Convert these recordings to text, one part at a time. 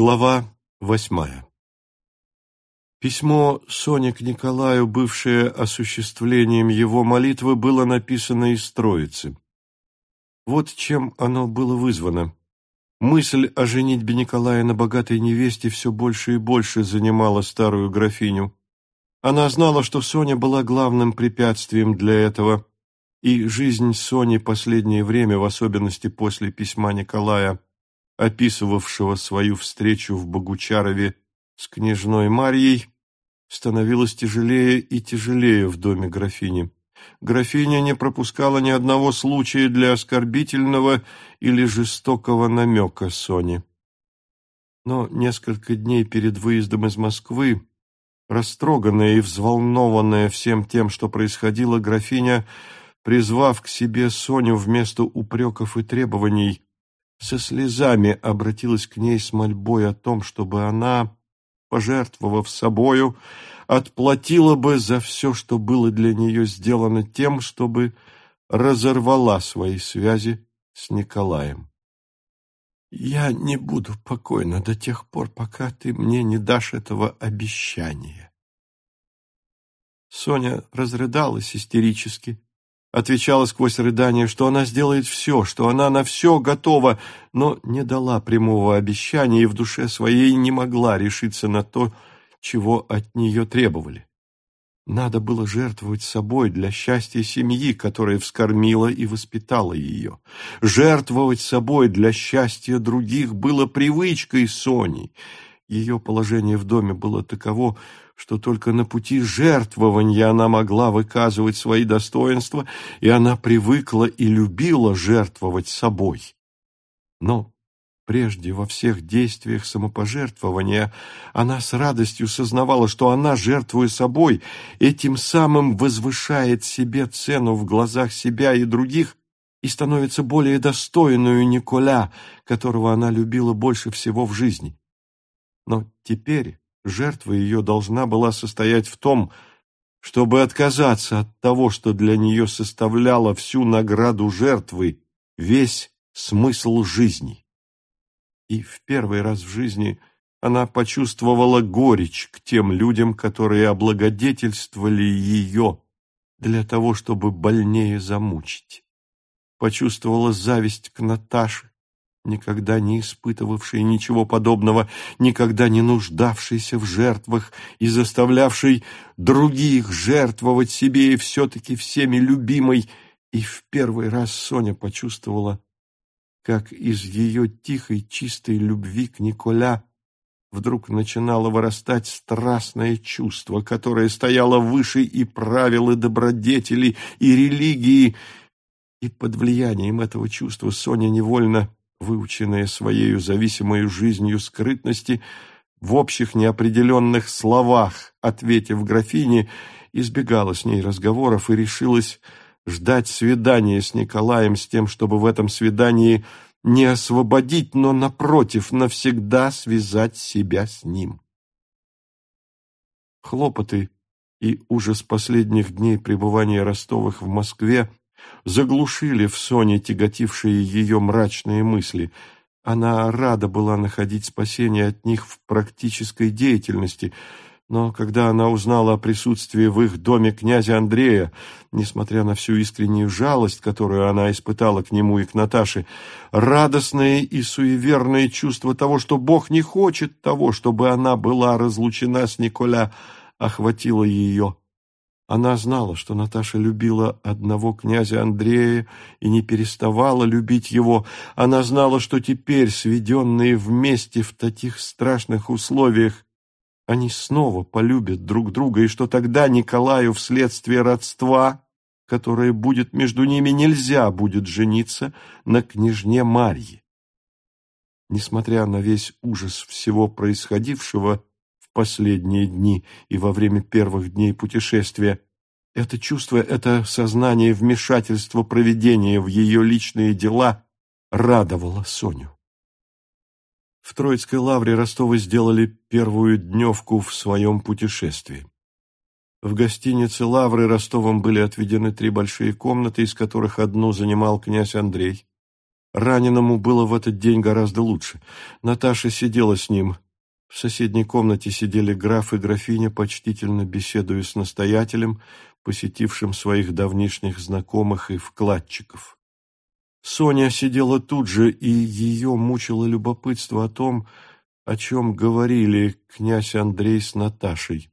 Глава восьмая Письмо Сони к Николаю, бывшее осуществлением его молитвы, было написано из Троицы. Вот чем оно было вызвано. Мысль о женитьбе Николая на богатой невесте все больше и больше занимала старую графиню. Она знала, что Соня была главным препятствием для этого, и жизнь Сони последнее время, в особенности после письма Николая, описывавшего свою встречу в Богучарове с княжной Марьей, становилась тяжелее и тяжелее в доме графини. Графиня не пропускала ни одного случая для оскорбительного или жестокого намека Сони. Но несколько дней перед выездом из Москвы, растроганная и взволнованная всем тем, что происходило, графиня, призвав к себе Соню вместо упреков и требований, со слезами обратилась к ней с мольбой о том, чтобы она, пожертвовав собою, отплатила бы за все, что было для нее сделано тем, чтобы разорвала свои связи с Николаем. «Я не буду покойна до тех пор, пока ты мне не дашь этого обещания». Соня разрыдалась истерически, отвечала сквозь рыдание, что она сделает все, что она на все готова, но не дала прямого обещания и в душе своей не могла решиться на то, чего от нее требовали. Надо было жертвовать собой для счастья семьи, которая вскормила и воспитала ее. Жертвовать собой для счастья других было привычкой Сони. Ее положение в доме было таково, что только на пути жертвования она могла выказывать свои достоинства, и она привыкла и любила жертвовать собой. Но прежде во всех действиях самопожертвования она с радостью сознавала, что она, жертвуя собой, этим самым возвышает себе цену в глазах себя и других и становится более достойную Николя, которого она любила больше всего в жизни. Но теперь Жертва ее должна была состоять в том, чтобы отказаться от того, что для нее составляло всю награду жертвы, весь смысл жизни. И в первый раз в жизни она почувствовала горечь к тем людям, которые облагодетельствовали ее для того, чтобы больнее замучить. Почувствовала зависть к Наташе, никогда не испытывавший ничего подобного, никогда не нуждавшийся в жертвах и заставлявший других жертвовать себе и все-таки всеми любимой, и в первый раз Соня почувствовала, как из ее тихой, чистой любви к Николя вдруг начинало вырастать страстное чувство, которое стояло выше и правил, и добродетели, и религии, и под влиянием этого чувства Соня невольно выученная своею зависимой жизнью скрытности, в общих неопределенных словах, ответив графине, избегала с ней разговоров и решилась ждать свидания с Николаем с тем, чтобы в этом свидании не освободить, но, напротив, навсегда связать себя с ним. Хлопоты и ужас последних дней пребывания Ростовых в Москве заглушили в Соне тяготившие ее мрачные мысли. Она рада была находить спасение от них в практической деятельности, но когда она узнала о присутствии в их доме князя Андрея, несмотря на всю искреннюю жалость, которую она испытала к нему и к Наташе, радостное и суеверное чувство того, что Бог не хочет того, чтобы она была разлучена с Николя, охватило ее. Она знала, что Наташа любила одного князя Андрея и не переставала любить его. Она знала, что теперь, сведенные вместе в таких страшных условиях, они снова полюбят друг друга, и что тогда Николаю вследствие родства, которое будет между ними, нельзя будет жениться на княжне Марье. Несмотря на весь ужас всего происходившего, последние дни и во время первых дней путешествия. Это чувство, это сознание вмешательства проведения в ее личные дела радовало Соню. В Троицкой лавре Ростовы сделали первую дневку в своем путешествии. В гостинице Лавры Ростовым были отведены три большие комнаты, из которых одну занимал князь Андрей. Раненому было в этот день гораздо лучше. Наташа сидела с ним. В соседней комнате сидели граф и графиня, почтительно беседуя с настоятелем, посетившим своих давнишних знакомых и вкладчиков. Соня сидела тут же, и ее мучило любопытство о том, о чем говорили князь Андрей с Наташей.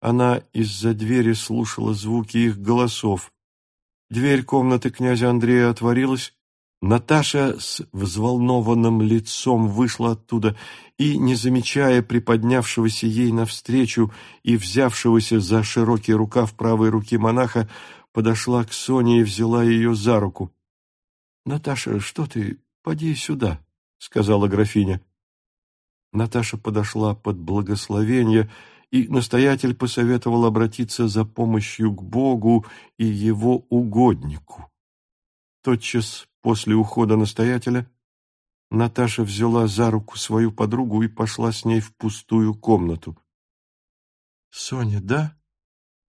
Она из-за двери слушала звуки их голосов. Дверь комнаты князя Андрея отворилась, Наташа с взволнованным лицом вышла оттуда и, не замечая приподнявшегося ей навстречу и взявшегося за широкий рукав правой руки монаха, подошла к Соне и взяла ее за руку. — Наташа, что ты? Поди сюда, — сказала графиня. Наташа подошла под благословение, и настоятель посоветовал обратиться за помощью к Богу и его угоднику. Тотчас после ухода настоятеля Наташа взяла за руку свою подругу и пошла с ней в пустую комнату. — Соня, да?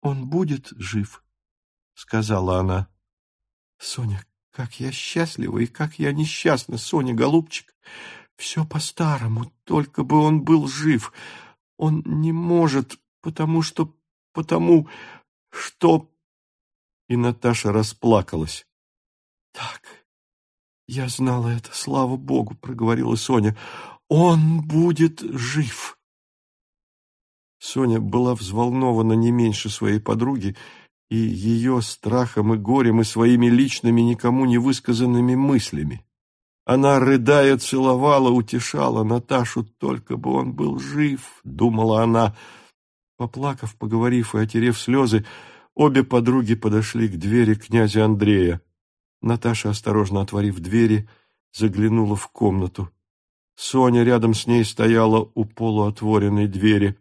Он будет жив? — сказала она. — Соня, как я счастлива и как я несчастна, Соня, голубчик. Все по-старому, только бы он был жив. Он не может, потому что... потому что... И Наташа расплакалась. Так, я знала это, слава богу, проговорила Соня. Он будет жив. Соня была взволнована не меньше своей подруги, и ее страхом и горем, и своими личными, никому не высказанными мыслями. Она, рыдая, целовала, утешала Наташу, только бы он был жив, думала она. Поплакав, поговорив и отерев слезы, обе подруги подошли к двери князя Андрея. Наташа, осторожно отворив двери, заглянула в комнату. Соня рядом с ней стояла у полуотворенной двери.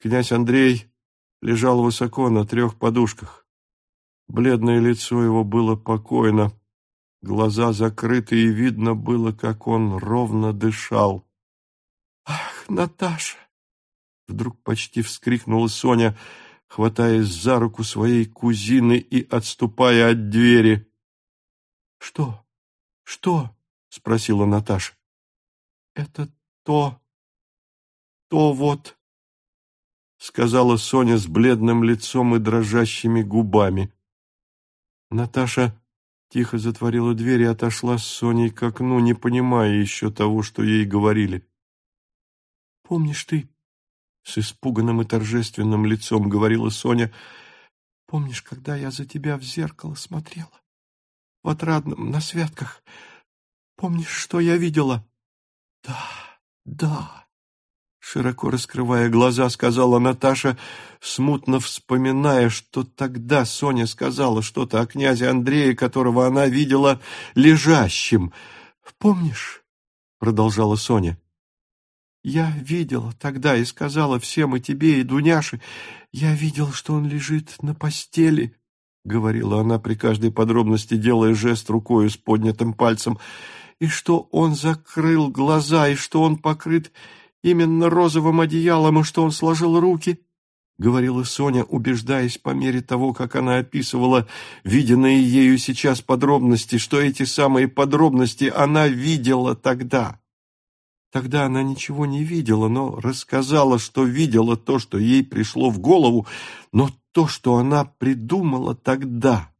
Князь Андрей лежал высоко на трех подушках. Бледное лицо его было покойно, глаза закрыты, и видно было, как он ровно дышал. «Ах, Наташа!» Вдруг почти вскрикнула Соня, хватаясь за руку своей кузины и отступая от двери. «Что? Что?» — спросила Наташа. «Это то... то вот...» — сказала Соня с бледным лицом и дрожащими губами. Наташа тихо затворила дверь и отошла с Соней к окну, не понимая еще того, что ей говорили. «Помнишь ты?» — с испуганным и торжественным лицом говорила Соня. «Помнишь, когда я за тебя в зеркало смотрела? В отрадном, на святках. Помнишь, что я видела? Да, да. Широко раскрывая глаза, сказала Наташа, смутно вспоминая, что тогда Соня сказала что-то о князе Андрее, которого она видела лежащим. «Помнишь?» — продолжала Соня. «Я видела тогда и сказала всем, и тебе, и Дуняше, я видела, что он лежит на постели, говорила она при каждой подробности, делая жест рукой с поднятым пальцем, и что он закрыл глаза, и что он покрыт именно розовым одеялом, и что он сложил руки, — говорила Соня, убеждаясь по мере того, как она описывала виденные ею сейчас подробности, что эти самые подробности она видела тогда. Тогда она ничего не видела, но рассказала, что видела то, что ей пришло в голову, но то, что она придумала тогда,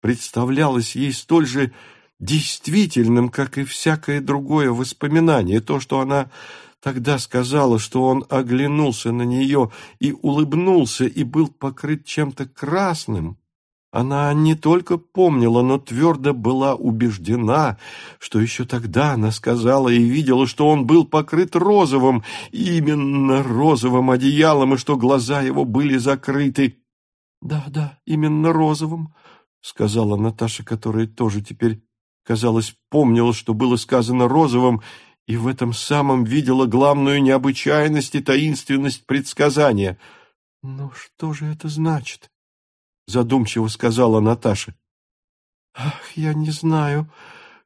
представлялось ей столь же действительным, как и всякое другое воспоминание. То, что она тогда сказала, что он оглянулся на нее и улыбнулся и был покрыт чем-то красным, она не только помнила, но твердо была убеждена, что еще тогда она сказала и видела, что он был покрыт розовым, именно розовым одеялом, и что глаза его были закрыты. «Да, да, именно розовым», — сказала Наташа, которая тоже теперь, казалось, помнила, что было сказано розовым, и в этом самом видела главную необычайность и таинственность предсказания. «Но что же это значит?» — задумчиво сказала Наташа. «Ах, я не знаю,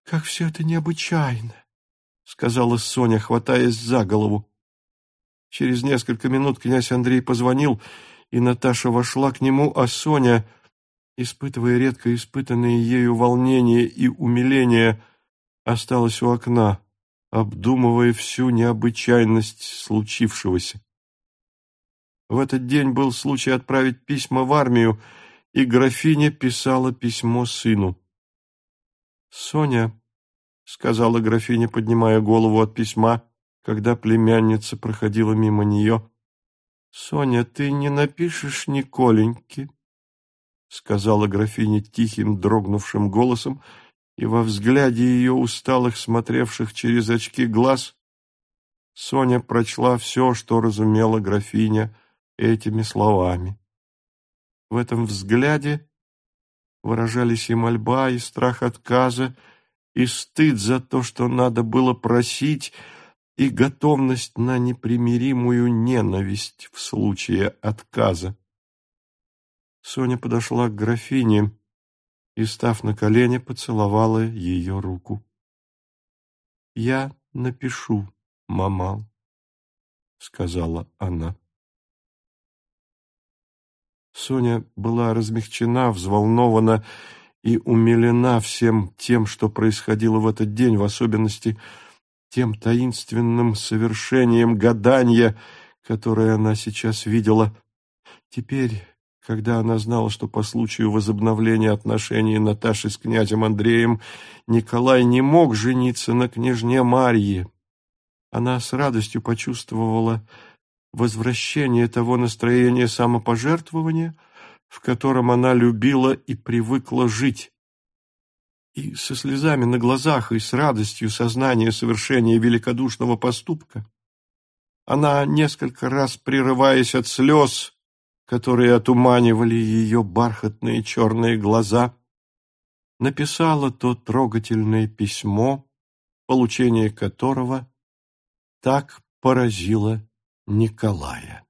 как все это необычайно», — сказала Соня, хватаясь за голову. Через несколько минут князь Андрей позвонил, Наташа вошла к нему, а Соня, испытывая редко испытанные ею волнение и умиление, осталась у окна, обдумывая всю необычайность случившегося. В этот день был случай отправить письма в армию, и графиня писала письмо сыну. «Соня», — сказала графиня, поднимая голову от письма, когда племянница проходила мимо нее, — «Соня, ты не напишешь Николеньке?» — сказала графиня тихим, дрогнувшим голосом, и во взгляде ее усталых, смотревших через очки глаз, Соня прочла все, что разумела графиня этими словами. В этом взгляде выражались и мольба, и страх отказа, и стыд за то, что надо было просить, и готовность на непримиримую ненависть в случае отказа. Соня подошла к графине и, став на колени, поцеловала ее руку. «Я напишу, мама», — сказала она. Соня была размягчена, взволнована и умилена всем тем, что происходило в этот день, в особенности тем таинственным совершением гадания, которое она сейчас видела. Теперь когда она знала, что по случаю возобновления отношений Наташи с князем Андреем Николай не мог жениться на княжне Марье. Она с радостью почувствовала возвращение того настроения самопожертвования, в котором она любила и привыкла жить. И со слезами на глазах, и с радостью сознания совершения великодушного поступка, она, несколько раз прерываясь от слез, которые отуманивали ее бархатные черные глаза, написала то трогательное письмо, получение которого так поразило Николая.